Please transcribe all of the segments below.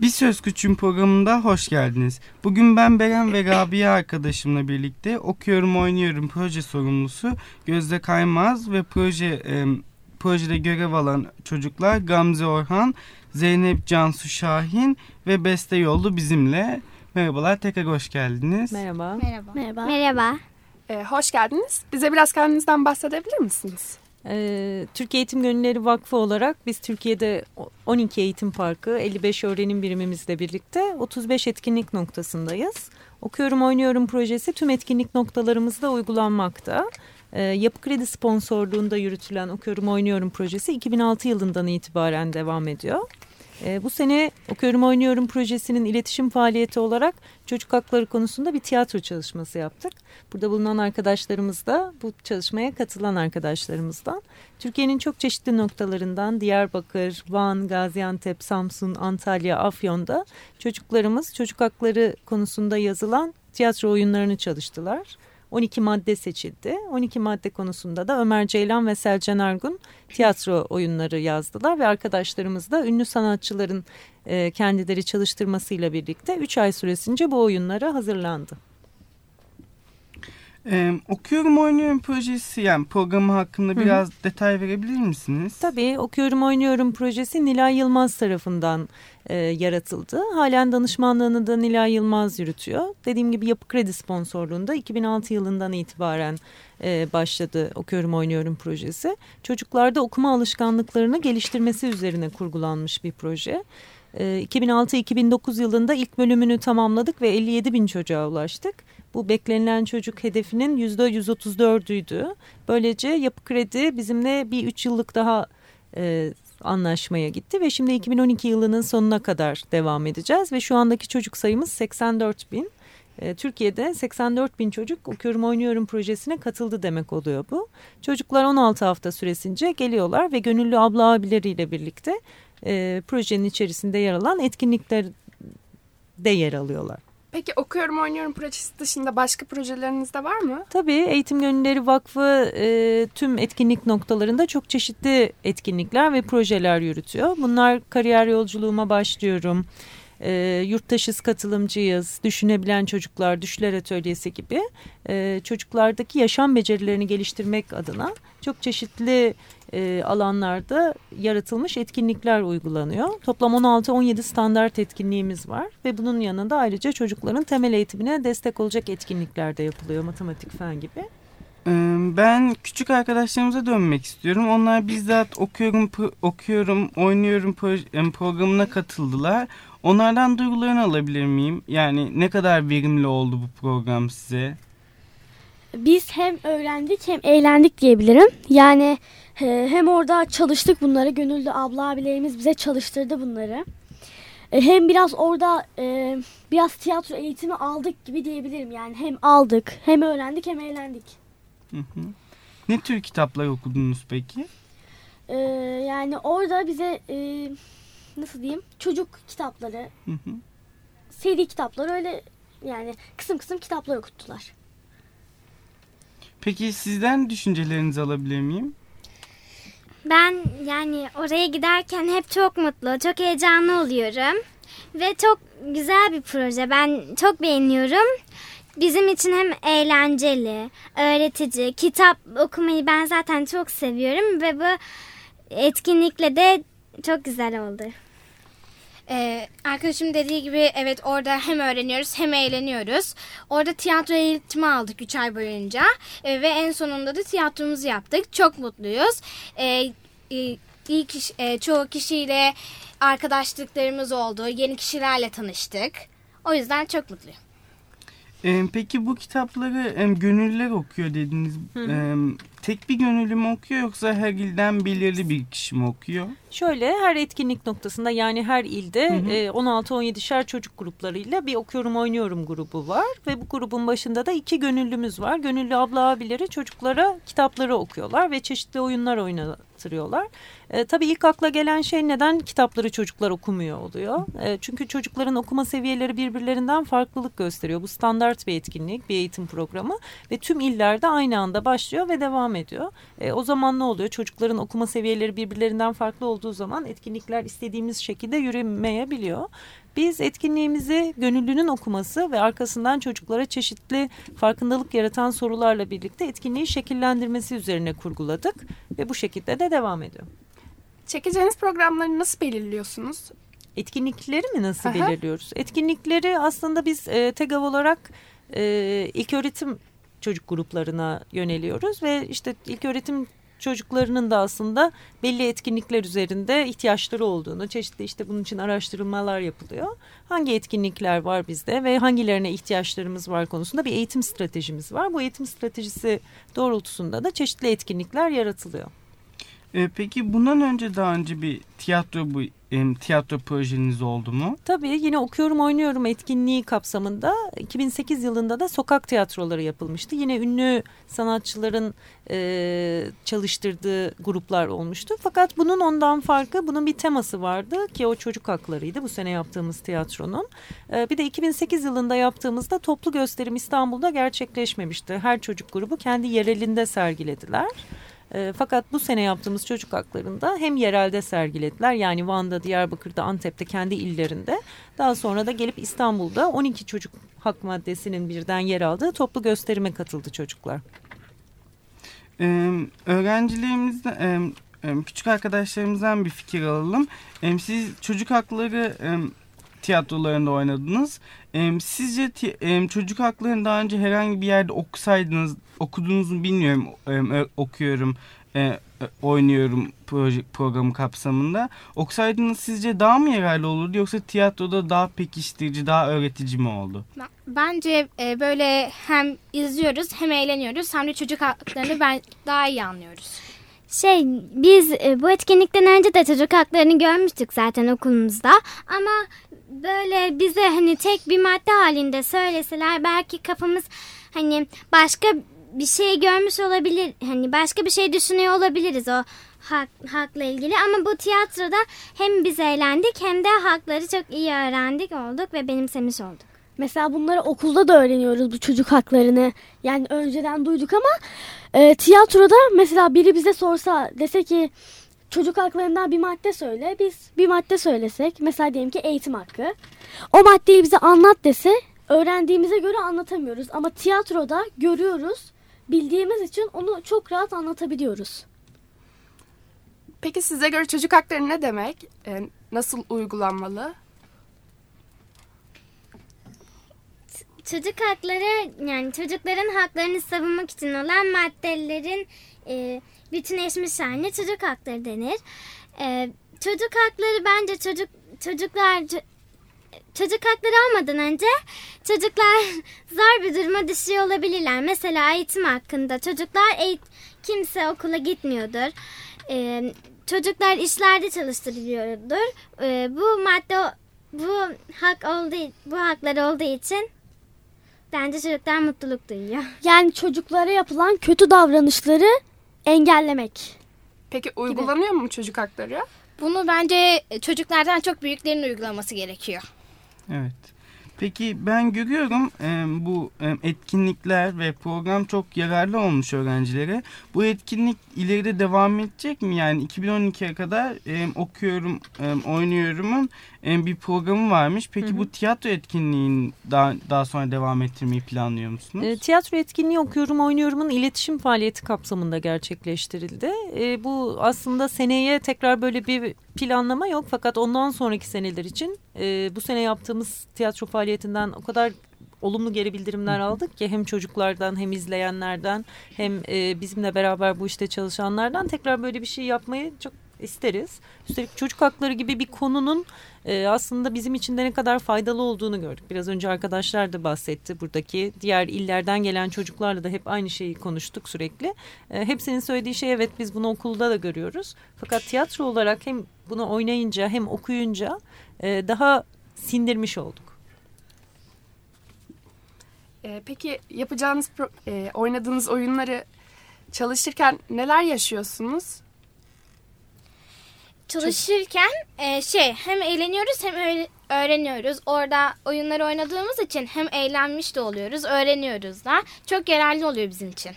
Bir Söz Küçüğün programında hoş geldiniz. Bugün ben Beren ve Rabia arkadaşımla birlikte Okuyorum Oynuyorum proje sorumlusu Gözde Kaymaz ve proje e, projede görev alan çocuklar Gamze Orhan, Zeynep Cansu Şahin ve Beste Yoldu bizimle. Merhabalar, tekrar hoş geldiniz. Merhaba. Merhaba. Merhaba. Merhaba. Ee, hoş geldiniz. Bize biraz kendinizden bahsedebilir misiniz? Ee, Türkiye Eğitim Gönülleri Vakfı olarak biz Türkiye'de 12 eğitim parkı, 55 öğrenim birimimizle birlikte 35 etkinlik noktasındayız. Okuyorum Oynuyorum projesi tüm etkinlik noktalarımızda uygulanmakta. Ee, Yapı Kredi sponsorluğunda yürütülen Okuyorum Oynuyorum projesi 2006 yılından itibaren devam ediyor. E, bu sene Okuyorum Oynuyorum projesinin iletişim faaliyeti olarak çocuk hakları konusunda bir tiyatro çalışması yaptık. Burada bulunan arkadaşlarımız da bu çalışmaya katılan arkadaşlarımızdan. Türkiye'nin çok çeşitli noktalarından Diyarbakır, Van, Gaziantep, Samsun, Antalya, Afyon'da çocuklarımız çocuk hakları konusunda yazılan tiyatro oyunlarını çalıştılar. 12 madde seçildi. 12 madde konusunda da Ömer Ceylan ve Selcan Argun tiyatro oyunları yazdılar ve arkadaşlarımız da ünlü sanatçıların e, kendileri çalıştırmasıyla birlikte 3 ay süresince bu oyunlara hazırlandı. Ee, okuyorum oynuyorum projesi yani programı hakkında biraz Hı. detay verebilir misiniz? Tabii okuyorum oynuyorum projesi Nilay Yılmaz tarafından e, yaratıldı. Halen danışmanlığını da Nilay Yılmaz yürütüyor. Dediğim gibi Yapı Kredi sponsorluğunda 2006 yılından itibaren e, başladı okuyorum oynuyorum projesi. Çocuklarda okuma alışkanlıklarını geliştirmesi üzerine kurgulanmış bir proje. 2006-2009 e, yılında ilk bölümünü tamamladık ve 57 bin çocuğa ulaştık. Bu beklenilen çocuk hedefinin yüzde 134'üydü. Böylece Yapı Kredi bizimle bir üç yıllık daha e, anlaşmaya gitti ve şimdi 2012 yılının sonuna kadar devam edeceğiz ve şu andaki çocuk sayımız 84 bin. E, Türkiye'de 84 bin çocuk Okuyorum Oynuyorum projesine katıldı demek oluyor bu. Çocuklar 16 hafta süresince geliyorlar ve gönüllü abla abileriyle birlikte e, projenin içerisinde yer alan etkinliklerde yer alıyorlar. Peki okuyorum oynuyorum projesi dışında başka projeleriniz de var mı? Tabii Eğitim Gönülleri Vakfı e, tüm etkinlik noktalarında çok çeşitli etkinlikler ve projeler yürütüyor. Bunlar kariyer yolculuğuma başlıyorum. E, yurttaşız katılımcıyız, düşünebilen çocuklar, düşler atölyesi gibi e, çocuklardaki yaşam becerilerini geliştirmek adına çok çeşitli e, alanlarda yaratılmış etkinlikler uygulanıyor. Toplam 16-17 standart etkinliğimiz var ve bunun yanında ayrıca çocukların temel eğitimine destek olacak etkinlikler de yapılıyor matematik fen gibi. Ben küçük arkadaşlarımıza dönmek istiyorum. Onlar bizzat okuyorum, okuyorum, oynuyorum programına katıldılar. Onlardan duygularını alabilir miyim? Yani ne kadar verimli oldu bu program size? Biz hem öğrendik hem eğlendik diyebilirim. Yani hem orada çalıştık bunları. Gönüllü abla abilerimiz bize çalıştırdı bunları. E, hem biraz orada e, biraz tiyatro eğitimi aldık gibi diyebilirim. Yani hem aldık hem öğrendik hem eğlendik. Hı hı. Ne tür kitaplar okudunuz peki? Ee, yani orada bize e, nasıl diyeyim çocuk kitapları, hı hı. seri kitapları öyle yani kısım kısım kitaplar okuttular. Peki sizden düşüncelerinizi alabilir miyim? Ben yani oraya giderken hep çok mutlu, çok heyecanlı oluyorum. Ve çok güzel bir proje. Ben çok beğeniyorum. Bizim için hem eğlenceli, öğretici, kitap okumayı ben zaten çok seviyorum ve bu etkinlikle de çok güzel oldu. Ee, arkadaşım dediği gibi evet orada hem öğreniyoruz hem eğleniyoruz. Orada tiyatro eğitimi aldık 3 ay boyunca ee, ve en sonunda da tiyatromuzu yaptık. Çok mutluyuz. Ee, ilk e, çoğu kişiyle arkadaşlıklarımız oldu. Yeni kişilerle tanıştık. O yüzden çok mutluyum. Peki bu kitapları e, gönüllüler okuyor dediniz. E, tek bir gönüllü mü okuyor yoksa her ilden belirli bir kişi mi okuyor? Şöyle her etkinlik noktasında yani her ilde e, 16-17'şer çocuk gruplarıyla bir okuyorum oynuyorum grubu var. Ve bu grubun başında da iki gönüllümüz var. Gönüllü abla abileri çocuklara kitapları okuyorlar ve çeşitli oyunlar oynatırıyorlar. E, tabii ilk akla gelen şey neden kitapları çocuklar okumuyor oluyor. E, çünkü çocukların okuma seviyeleri birbirlerinden farklılık gösteriyor. Bu standart bir etkinlik, bir eğitim programı ve tüm illerde aynı anda başlıyor ve devam ediyor. E, o zaman ne oluyor? Çocukların okuma seviyeleri birbirlerinden farklı olduğu zaman etkinlikler istediğimiz şekilde yürümeyebiliyor. Biz etkinliğimizi gönüllünün okuması ve arkasından çocuklara çeşitli farkındalık yaratan sorularla birlikte etkinliği şekillendirmesi üzerine kurguladık ve bu şekilde de devam ediyor. Çekeceğiniz programları nasıl belirliyorsunuz? Etkinlikleri mi nasıl Aha. belirliyoruz? Etkinlikleri aslında biz e, TEGAV olarak e, ilk öğretim çocuk gruplarına yöneliyoruz ve işte ilk öğretim çocuklarının da aslında belli etkinlikler üzerinde ihtiyaçları olduğunu, çeşitli işte bunun için araştırmalar yapılıyor. Hangi etkinlikler var bizde ve hangilerine ihtiyaçlarımız var konusunda bir eğitim stratejimiz var. Bu eğitim stratejisi doğrultusunda da çeşitli etkinlikler yaratılıyor. E, peki bundan önce daha önce bir tiyatro bu tiyatro projeniz oldu mu? Tabii yine okuyorum oynuyorum etkinliği kapsamında 2008 yılında da sokak tiyatroları yapılmıştı. Yine ünlü sanatçıların e, çalıştırdığı gruplar olmuştu. Fakat bunun ondan farkı bunun bir teması vardı ki o çocuk haklarıydı bu sene yaptığımız tiyatronun. E, bir de 2008 yılında yaptığımızda toplu gösterim İstanbul'da gerçekleşmemişti. Her çocuk grubu kendi yerelinde sergilediler. E, fakat bu sene yaptığımız çocuk haklarında hem yerelde sergilediler yani Van'da, Diyarbakır'da, Antep'te kendi illerinde. Daha sonra da gelip İstanbul'da 12 çocuk hak maddesinin birden yer aldığı toplu gösterime katıldı çocuklar. E, öğrencilerimizden e, e, küçük arkadaşlarımızdan bir fikir alalım. E, siz çocuk hakları e, tiyatrolarında oynadınız. Sizce çocuk haklarını daha önce herhangi bir yerde okusaydınız, okudunuz mu bilmiyorum. Okuyorum, e, oynuyorum proje, programı kapsamında. Okusaydınız sizce daha mı yararlı olurdu yoksa tiyatroda daha pekiştirici, daha öğretici mi oldu? Ben- Bence e, böyle hem izliyoruz hem eğleniyoruz hem de çocuk haklarını ben daha iyi anlıyoruz. Şey biz e, bu etkinlikten önce de çocuk haklarını görmüştük zaten okulumuzda. Ama böyle bize hani tek bir madde halinde söyleseler belki kafamız hani başka bir şey görmüş olabilir. Hani başka bir şey düşünüyor olabiliriz o hak, hakla ilgili. Ama bu tiyatroda hem biz eğlendik hem de hakları çok iyi öğrendik olduk ve benimsemiş olduk. Mesela bunları okulda da öğreniyoruz bu çocuk haklarını. Yani önceden duyduk ama e, tiyatroda mesela biri bize sorsa dese ki çocuk haklarından bir madde söyle. Biz bir madde söylesek mesela diyelim ki eğitim hakkı. O maddeyi bize anlat dese öğrendiğimize göre anlatamıyoruz. Ama tiyatroda görüyoruz. Bildiğimiz için onu çok rahat anlatabiliyoruz. Peki size göre çocuk hakları ne demek? E, nasıl uygulanmalı? Çocuk hakları yani çocukların haklarını savunmak için olan maddelerin e, bütünleşmiş haline çocuk hakları denir. E, çocuk hakları bence çocuk çocuklar ço- çocuk hakları olmadan önce çocuklar zor bir duruma düşüyor olabilirler. Mesela eğitim hakkında çocuklar eğit kimse okula gitmiyordur. E, çocuklar işlerde çalıştırılıyordur. E, bu madde bu hak olduğu bu haklar olduğu için Bence çocuklar mutluluk duyuyor. Yani çocuklara yapılan kötü davranışları engellemek. Peki uygulanıyor mu çocuk hakları? Bunu bence çocuklardan çok büyüklerin uygulaması gerekiyor. Evet. Peki ben görüyorum e, bu e, etkinlikler ve program çok yararlı olmuş öğrencilere. Bu etkinlik ileride devam edecek mi? Yani 2012'ye kadar e, okuyorum, e, oynuyorumun bir programı varmış. Peki Hı hı. bu tiyatro etkinliğini daha, daha sonra devam ettirmeyi planlıyor musunuz? E, tiyatro etkinliği okuyorum oynuyorumun iletişim faaliyeti kapsamında gerçekleştirildi. E, bu aslında seneye tekrar böyle bir planlama yok fakat ondan sonraki seneler için e, bu sene yaptığımız tiyatro faaliyetinden o kadar olumlu geri bildirimler aldık ki hem çocuklardan hem izleyenlerden hem e, bizimle beraber bu işte çalışanlardan tekrar böyle bir şey yapmayı çok isteriz. Üstelik çocuk hakları gibi bir konunun e, aslında bizim için de ne kadar faydalı olduğunu gördük. Biraz önce arkadaşlar da bahsetti buradaki diğer illerden gelen çocuklarla da hep aynı şeyi konuştuk sürekli. E, hepsinin söylediği şey evet biz bunu okulda da görüyoruz. Fakat tiyatro olarak hem bunu oynayınca hem okuyunca e, daha sindirmiş olduk. E, peki yapacağınız, e, oynadığınız oyunları çalışırken neler yaşıyorsunuz? Çalışırken e, şey hem eğleniyoruz hem öğre- öğreniyoruz. Orada oyunları oynadığımız için hem eğlenmiş de oluyoruz, öğreniyoruz da. Çok yararlı oluyor bizim için.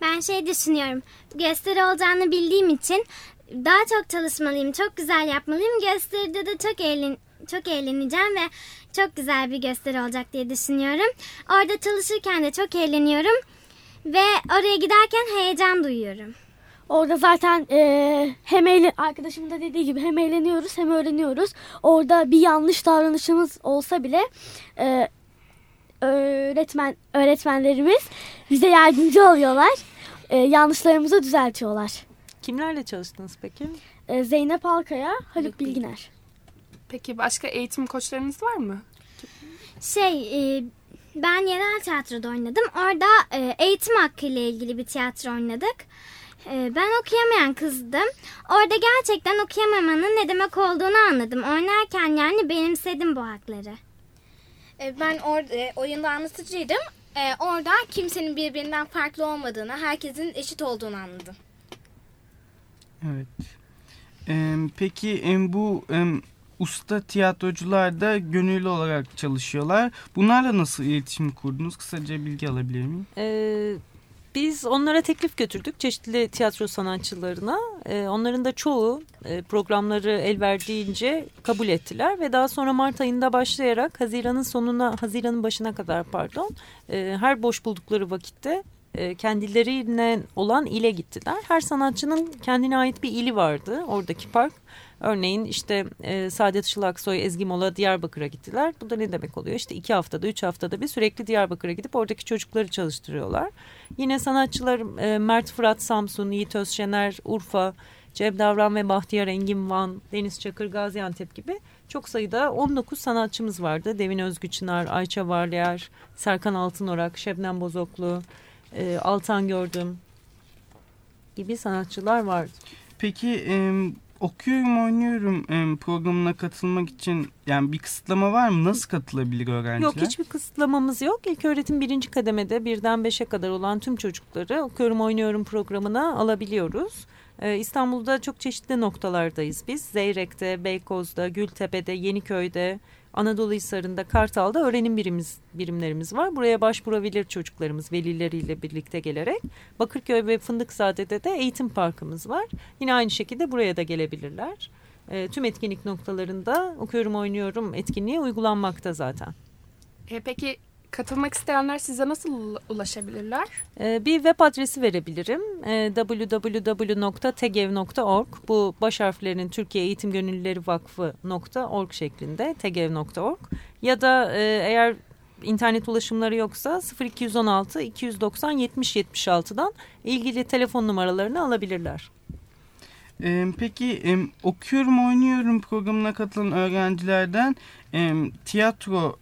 Ben şey düşünüyorum. Gösteri olacağını bildiğim için daha çok çalışmalıyım. Çok güzel yapmalıyım. Gösteride de çok eğlen çok eğleneceğim ve çok güzel bir gösteri olacak diye düşünüyorum. Orada çalışırken de çok eğleniyorum ve oraya giderken heyecan duyuyorum. Orada zaten e, hem eğlen, arkadaşımın da dediği gibi hem eğleniyoruz hem öğreniyoruz. Orada bir yanlış davranışımız olsa bile e, öğretmen öğretmenlerimiz bize yardımcı oluyorlar. E, yanlışlarımızı düzeltiyorlar. Kimlerle çalıştınız peki? E, Zeynep Alkaya, Haluk Haluk Bilginer. Peki başka eğitim koçlarınız var mı? Şey, e, ben yerel tiyatroda oynadım. Orada e, eğitim hakkı ile ilgili bir tiyatro oynadık. E, ben okuyamayan kızdım. Orada gerçekten okuyamamanın ne demek olduğunu anladım. Oynarken yani benimsedim bu hakları. E, Ben orada e, oyunda anlatıcıydım. E, orada kimsenin birbirinden farklı olmadığını, herkesin eşit olduğunu anladım. Evet. Ee, peki em, bu em, usta tiyatrocular da gönüllü olarak çalışıyorlar. Bunlarla nasıl iletişim kurdunuz? Kısaca bilgi alabilir miyim? Ee, biz onlara teklif götürdük çeşitli tiyatro sanatçılarına. Ee, onların da çoğu e, programları el verdiğince kabul ettiler ve daha sonra Mart ayında başlayarak Haziran'ın sonuna, Haziran'ın başına kadar pardon, e, her boş buldukları vakitte e, kendilerine olan ile gittiler. Her sanatçının kendine ait bir ili vardı oradaki park. Örneğin işte e, Saadet Şılaksoy, Ezgi Mola Diyarbakır'a gittiler. Bu da ne demek oluyor? İşte iki haftada, üç haftada bir sürekli Diyarbakır'a gidip oradaki çocukları çalıştırıyorlar. Yine sanatçılar e, Mert Fırat Samsun, Yiğit Özşener, Urfa, Cem Davran ve Bahtiyar Engin Van, Deniz Çakır Gaziantep gibi çok sayıda 19 sanatçımız vardı. Devin Özgü Çınar, Ayça Varlıyer, Serkan Altınorak, Şebnem Bozoklu, e, Altan Gördüm gibi sanatçılar vardı. Peki em, okuyorum oynuyorum em, programına katılmak için yani bir kısıtlama var mı? Nasıl katılabilir öğrenciler? Yok hiçbir kısıtlamamız yok. İlk öğretim birinci kademede birden beşe kadar olan tüm çocukları okuyorum oynuyorum programına alabiliyoruz. Ee, İstanbul'da çok çeşitli noktalardayız biz. Zeyrek'te, Beykoz'da, Gültepe'de, Yeniköy'de, Anadolu Hisarı'nda, Kartal'da öğrenim birimiz, birimlerimiz var. Buraya başvurabilir çocuklarımız velileriyle birlikte gelerek. Bakırköy ve Fındıkzade'de de eğitim parkımız var. Yine aynı şekilde buraya da gelebilirler. Ee, tüm etkinlik noktalarında okuyorum oynuyorum etkinliği uygulanmakta zaten. E, peki katılmak isteyenler size nasıl ulaşabilirler? Ee, bir web adresi verebilirim. Ee, www.tegev.org Bu baş harflerin Türkiye Eğitim Gönüllüleri Vakfı.org şeklinde tegev.org ya da e, eğer internet ulaşımları yoksa 0216 290 70 76'dan ilgili telefon numaralarını alabilirler. Em, peki okuyorum oynuyorum programına katılan öğrencilerden tiyatro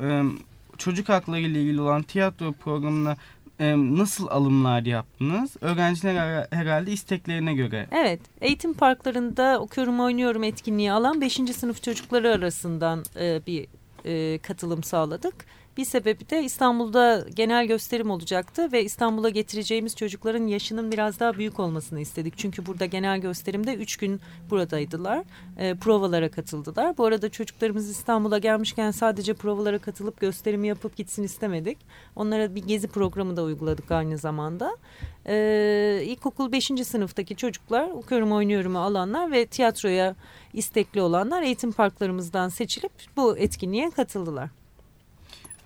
çocuk hakları ile ilgili olan tiyatro programına em, nasıl alımlar yaptınız? Öğrenciler her- herhalde isteklerine göre. Evet, eğitim parklarında okuyorum oynuyorum etkinliği alan 5. sınıf çocukları arasından e, bir e, katılım sağladık. Bir sebebi de İstanbul'da genel gösterim olacaktı ve İstanbul'a getireceğimiz çocukların yaşının biraz daha büyük olmasını istedik. Çünkü burada genel gösterimde 3 gün buradaydılar. E, provalara katıldılar. Bu arada çocuklarımız İstanbul'a gelmişken sadece provalara katılıp gösterimi yapıp gitsin istemedik. Onlara bir gezi programı da uyguladık aynı zamanda. Ee, ilkokul 5. sınıftaki çocuklar okuyorum oynuyorumu alanlar ve tiyatroya istekli olanlar eğitim parklarımızdan seçilip bu etkinliğe katıldılar.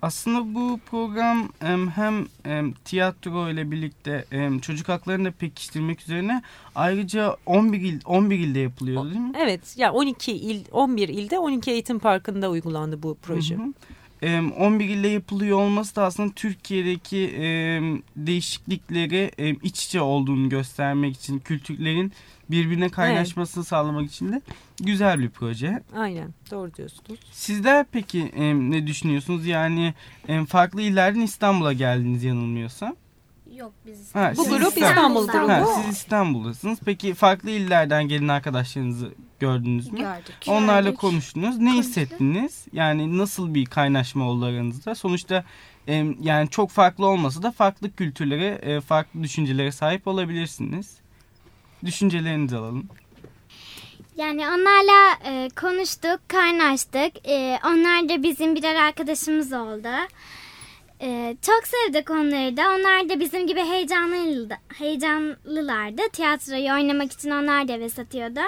Aslında bu program em, hem em, tiyatro ile birlikte çocuk haklarını da pekiştirmek üzerine ayrıca 11 il 11 ilde yapılıyor değil mi? Evet ya 12 il 11 ilde 12 eğitim parkında uygulandı bu proje. Hı hı. Em, 11 ilde yapılıyor olması da aslında Türkiye'deki em, değişiklikleri em, iç içe olduğunu göstermek için kültürlerin birbirine kaynaşmasını sağlamak için de güzel bir proje. Aynen doğru diyorsunuz. Sizler peki em, ne düşünüyorsunuz? Yani em, farklı illerden İstanbul'a geldiniz yanılmıyorsam. Yok biz Ha, Bu grup İstanbul- İstanbul. Ha, grubu. siz İstanbul'dasınız. Peki farklı illerden gelen arkadaşlarınızı gördünüz mü? gördük. Onlarla Gördük. konuştunuz. Ne hissettiniz? Yani nasıl bir kaynaşma oldu aranızda? Sonuçta em, yani çok farklı olmasa da farklı kültürlere, e, farklı düşüncelere sahip olabilirsiniz. Düşüncelerinizi alalım. Yani onlarla e, konuştuk, kaynaştık. E, onlar da bizim birer arkadaşımız oldu. E, çok sevdik onları da. Onlar da bizim gibi heyecanlı, heyecanlılardı. Tiyatroyu oynamak için onlar da heves atıyordu.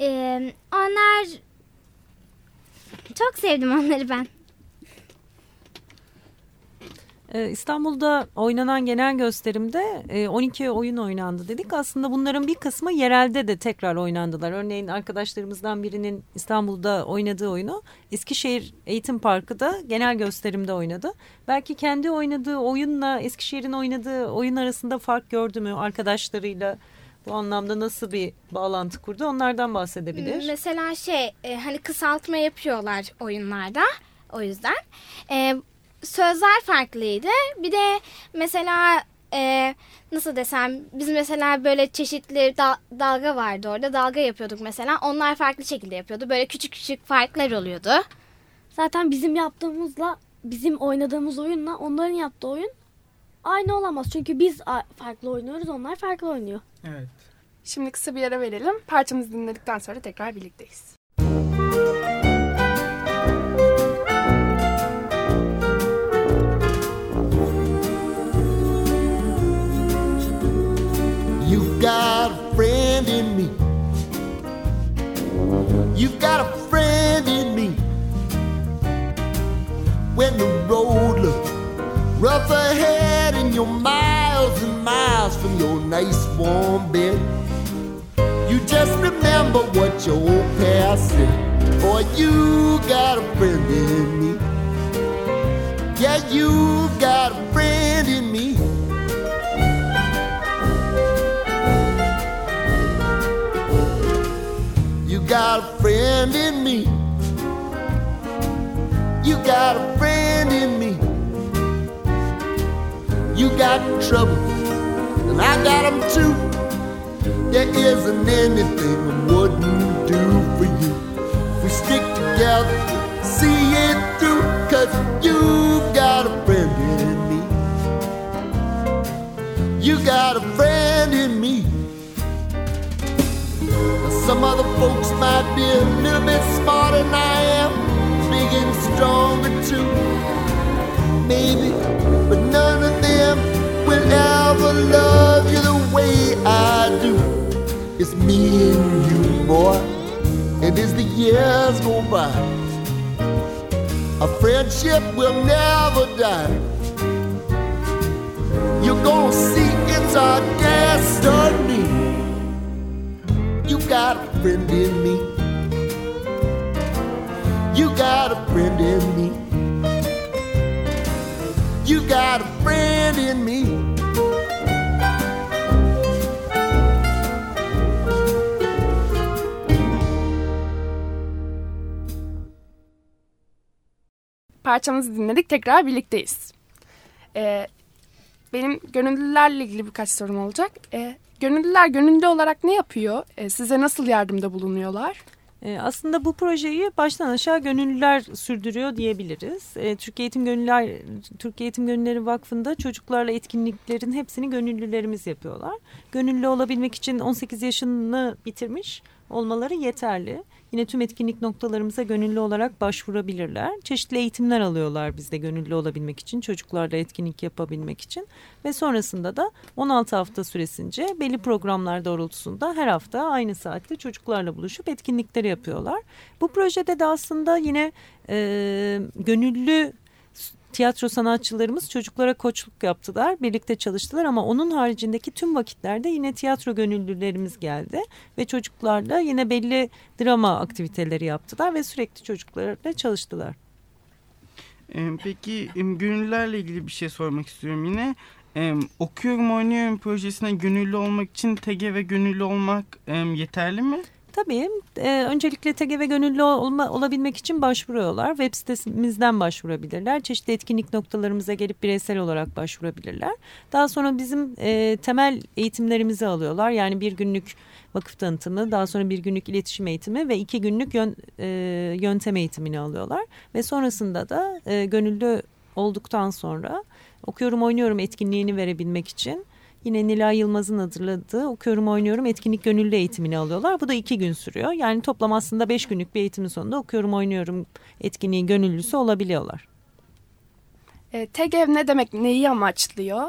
E, onlar Çok sevdim onları ben. Ee, İstanbul'da oynanan genel gösterimde e, 12 oyun oynandı dedik. Aslında bunların bir kısmı yerelde de tekrar oynandılar. Örneğin arkadaşlarımızdan birinin İstanbul'da oynadığı oyunu Eskişehir Eğitim Parkı'da genel gösterimde oynadı. Belki kendi oynadığı oyunla Eskişehir'in oynadığı oyun arasında fark gördü mü arkadaşlarıyla? Bu anlamda nasıl bir bağlantı kurdu onlardan bahsedebilir. Mesela şey e, hani kısaltma yapıyorlar oyunlarda o yüzden. E, sözler farklıydı. Bir de mesela e, nasıl desem biz mesela böyle çeşitli da, dalga vardı orada. Dalga yapıyorduk mesela. Onlar farklı şekilde yapıyordu. Böyle küçük küçük farklar oluyordu. Zaten bizim yaptığımızla bizim oynadığımız oyunla onların yaptığı oyun aynı olamaz. Çünkü biz farklı oynuyoruz onlar farklı oynuyor. Evet. Şimdi kısa bir ara verelim. Parçamızı dinledikten sonra tekrar birlikteyiz. You've got a friend in me. You've got a friend in me. When the road looks rough ahead and you're miles and miles from your nice warm bed, you just remember what your old past said. Boy, you got a friend in me. Yeah, you got a friend in me. Got a friend in me. You got a friend in me. You got trouble, and I got them too. There isn't anything I wouldn't do for you. If we stick together, see it through, cause you got a Some other folks might be a little bit smarter than I am, big and stronger too. Maybe, but none of them will ever love you the way I do. It's me and you, boy, and as the years go by, our friendship will never die. You're gonna see it's our destiny. Got a friend in me. You got a friend in me. You got a friend in me. Parçamızı dinledik. Tekrar birlikteyiz. Ee, benim gönüllülerle ilgili birkaç sorum olacak. Ee, Gönüllüler gönüllü olarak ne yapıyor? E, size nasıl yardımda bulunuyorlar? E, aslında bu projeyi baştan aşağı gönüllüler sürdürüyor diyebiliriz. E, Türkiye Eğitim Gönüllüler Türkiye Eğitim Gönülleri Vakfı'nda çocuklarla etkinliklerin hepsini gönüllülerimiz yapıyorlar. Gönüllü olabilmek için 18 yaşını bitirmiş olmaları yeterli. Yine tüm etkinlik noktalarımıza gönüllü olarak başvurabilirler. Çeşitli eğitimler alıyorlar bizde gönüllü olabilmek için, çocuklarla etkinlik yapabilmek için. Ve sonrasında da 16 hafta süresince belli programlar doğrultusunda her hafta aynı saatte çocuklarla buluşup etkinlikleri yapıyorlar. Bu projede de aslında yine e, gönüllü tiyatro sanatçılarımız çocuklara koçluk yaptılar. Birlikte çalıştılar ama onun haricindeki tüm vakitlerde yine tiyatro gönüllülerimiz geldi. Ve çocuklarla yine belli drama aktiviteleri yaptılar ve sürekli çocuklarla çalıştılar. Peki gönüllülerle ilgili bir şey sormak istiyorum yine. Ee, okuyorum oynuyorum projesine gönüllü olmak için TG ve gönüllü olmak yeterli mi? Tabii. E, öncelikle TGV gönüllü olma, olabilmek için başvuruyorlar. Web sitemizden başvurabilirler. Çeşitli etkinlik noktalarımıza gelip bireysel olarak başvurabilirler. Daha sonra bizim e, temel eğitimlerimizi alıyorlar. Yani bir günlük vakıf tanıtımı, daha sonra bir günlük iletişim eğitimi ve iki günlük yön, e, yöntem eğitimini alıyorlar. Ve sonrasında da e, gönüllü olduktan sonra okuyorum oynuyorum etkinliğini verebilmek için Yine Nilay Yılmaz'ın hazırladığı Okuyorum Oynuyorum etkinlik gönüllü eğitimini alıyorlar. Bu da iki gün sürüyor. Yani toplam aslında beş günlük bir eğitimin sonunda Okuyorum Oynuyorum etkinliği gönüllüsü olabiliyorlar. E, TEGEV ne demek? Neyi amaçlıyor?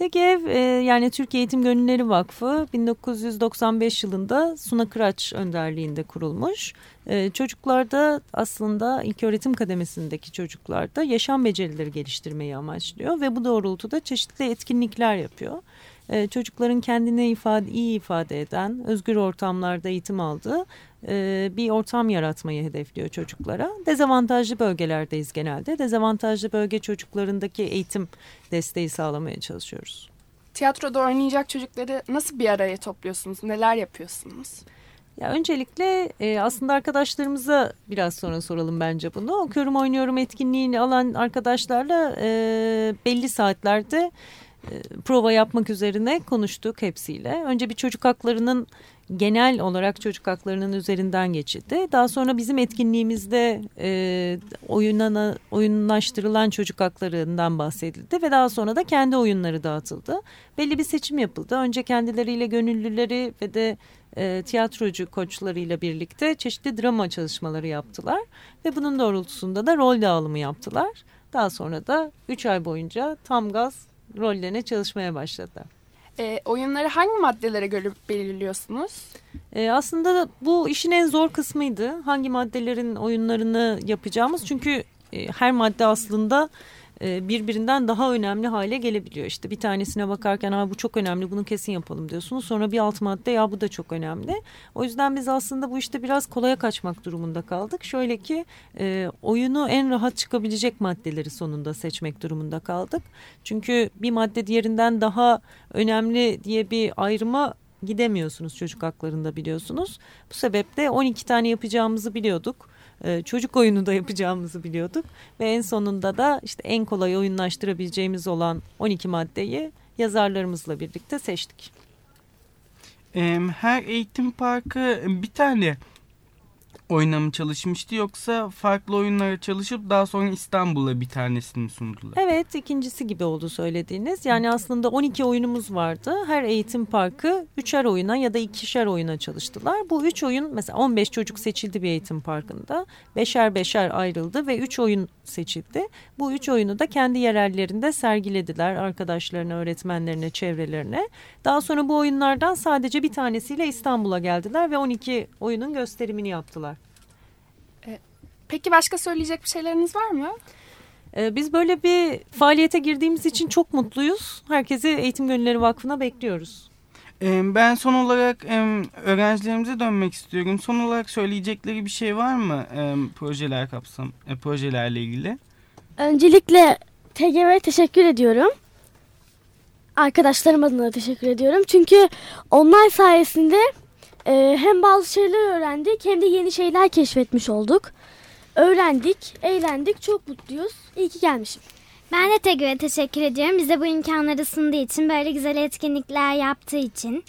TGEV e, yani Türkiye Eğitim Gönülleri Vakfı 1995 yılında Suna Kıraç önderliğinde kurulmuş. E, çocuklarda aslında ilk öğretim kademesindeki çocuklarda yaşam becerileri geliştirmeyi amaçlıyor ve bu doğrultuda çeşitli etkinlikler yapıyor. E, çocukların kendini ifade, iyi ifade eden, özgür ortamlarda eğitim aldığı e, bir ortam yaratmayı hedefliyor çocuklara. Dezavantajlı bölgelerdeyiz genelde. Dezavantajlı bölge çocuklarındaki eğitim desteği sağlamaya çalışıyoruz. Tiyatroda oynayacak çocukları nasıl bir araya topluyorsunuz? Neler yapıyorsunuz? Ya öncelikle e, aslında arkadaşlarımıza biraz sonra soralım bence bunu. Okuyorum oynuyorum etkinliğini alan arkadaşlarla e, belli saatlerde prova yapmak üzerine konuştuk hepsiyle. Önce bir çocuk haklarının genel olarak çocuk haklarının üzerinden geçildi. Daha sonra bizim etkinliğimizde e, oyunana, oyunlaştırılan çocuk haklarından bahsedildi ve daha sonra da kendi oyunları dağıtıldı. Belli bir seçim yapıldı. Önce kendileriyle gönüllüleri ve de e, tiyatrocu koçlarıyla birlikte çeşitli drama çalışmaları yaptılar ve bunun doğrultusunda da rol dağılımı yaptılar. Daha sonra da 3 ay boyunca tam gaz rollerine çalışmaya başladı. E, oyunları hangi maddelere göre belirliyorsunuz? E, aslında bu işin en zor kısmıydı. Hangi maddelerin oyunlarını yapacağımız. Çünkü e, her madde aslında birbirinden daha önemli hale gelebiliyor. İşte bir tanesine bakarken ha bu çok önemli bunu kesin yapalım diyorsunuz. Sonra bir alt madde ya bu da çok önemli. O yüzden biz aslında bu işte biraz kolaya kaçmak durumunda kaldık. Şöyle ki e, oyunu en rahat çıkabilecek maddeleri sonunda seçmek durumunda kaldık. Çünkü bir madde diğerinden daha önemli diye bir ayrıma gidemiyorsunuz çocuk haklarında biliyorsunuz. Bu sebeple 12 tane yapacağımızı biliyorduk. E, çocuk oyunu da yapacağımızı biliyorduk. Ve en sonunda da işte en kolay oyunlaştırabileceğimiz olan 12 maddeyi yazarlarımızla birlikte seçtik. Her eğitim parkı bir tane oyuna mı çalışmıştı yoksa farklı oyunlara çalışıp daha sonra İstanbul'a bir tanesini sundular? Evet ikincisi gibi oldu söylediğiniz. Yani aslında 12 oyunumuz vardı. Her eğitim parkı üçer oyuna ya da ikişer oyuna çalıştılar. Bu üç oyun mesela 15 çocuk seçildi bir eğitim parkında. Beşer beşer ayrıldı ve üç oyun seçildi. Bu üç oyunu da kendi yerellerinde sergilediler arkadaşlarına, öğretmenlerine, çevrelerine. Daha sonra bu oyunlardan sadece bir tanesiyle İstanbul'a geldiler ve 12 oyunun gösterimini yaptılar. Peki başka söyleyecek bir şeyleriniz var mı? Ee, biz böyle bir faaliyete girdiğimiz için çok mutluyuz. Herkesi Eğitim Gönülleri Vakfı'na bekliyoruz. Ben son olarak öğrencilerimize dönmek istiyorum. Son olarak söyleyecekleri bir şey var mı projeler kapsam, e, projelerle ilgili? Öncelikle TGV'ye teşekkür ediyorum. Arkadaşlarım adına teşekkür ediyorum. Çünkü onlar sayesinde e, hem bazı şeyler öğrendik hem de yeni şeyler keşfetmiş olduk. Öğrendik, eğlendik, çok mutluyuz. İyi ki gelmişim. Ben de TGV'ye teşekkür ediyorum. Bize bu imkanları sunduğu için, böyle güzel etkinlikler yaptığı için.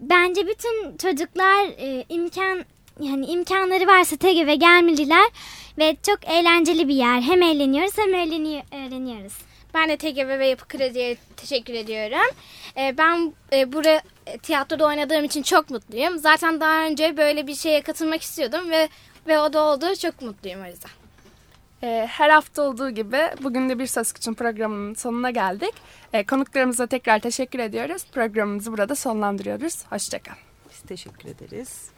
Bence bütün çocuklar e, imkan yani imkanları varsa TGV gelmeliler ve çok eğlenceli bir yer. Hem eğleniyoruz hem öğreniyoruz. Ben de TGV ve Yapı Kredi'ye teşekkür ediyorum. E, ben e, burada tiyatroda oynadığım için çok mutluyum. Zaten daha önce böyle bir şeye katılmak istiyordum ve ve o da oldu. Çok mutluyum o yüzden. E, her hafta olduğu gibi bugün de bir Söz Küçün programının sonuna geldik. E, konuklarımıza tekrar teşekkür ediyoruz. Programımızı burada sonlandırıyoruz. Hoşçakalın. Biz teşekkür ederiz.